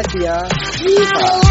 No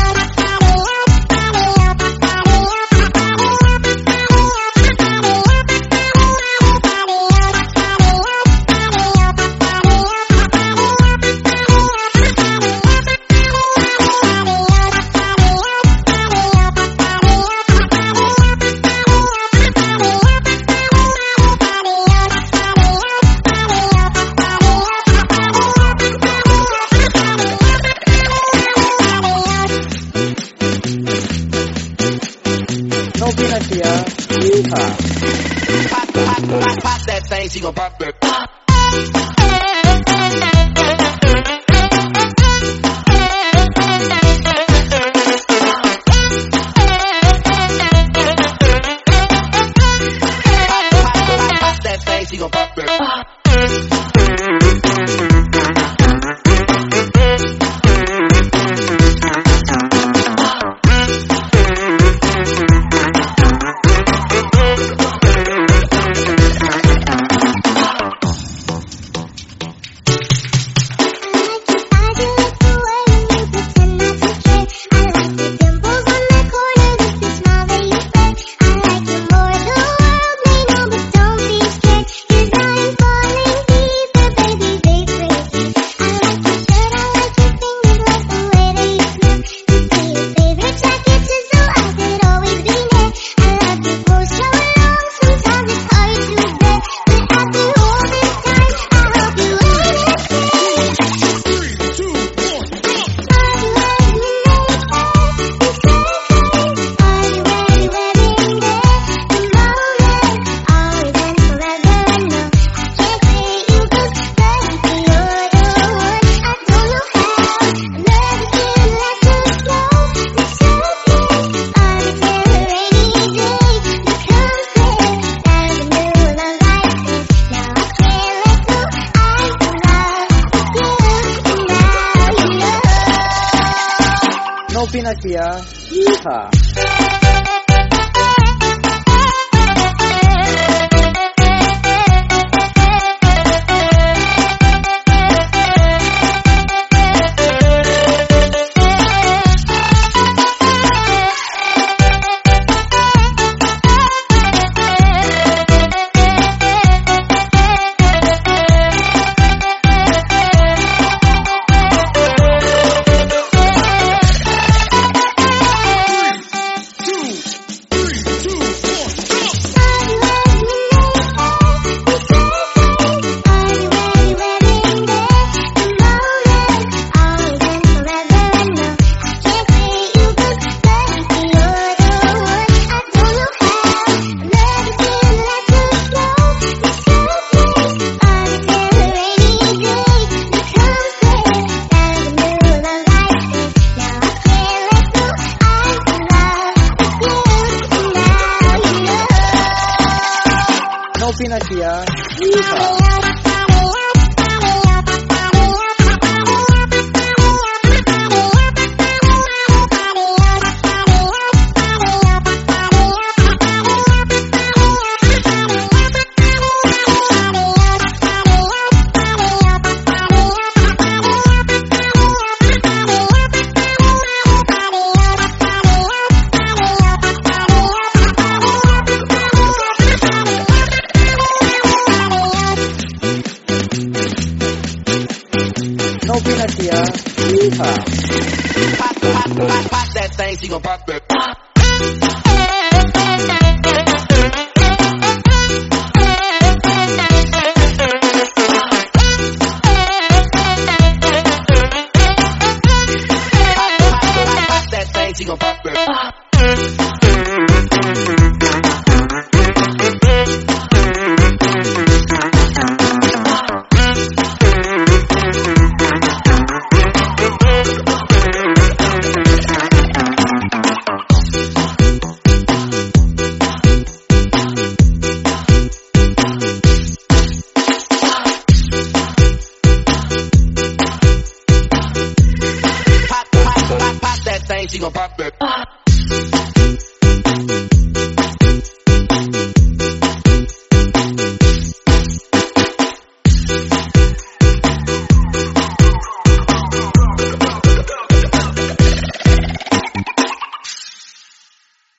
pop, pop that thing, she gon' pop it. No Pinasia. Yeehaw. Yeehaw. Pop, pop she gon' pop. Pop, that thing, she gon' pop that. Pop, pop, pop that thing, she gon' pop that.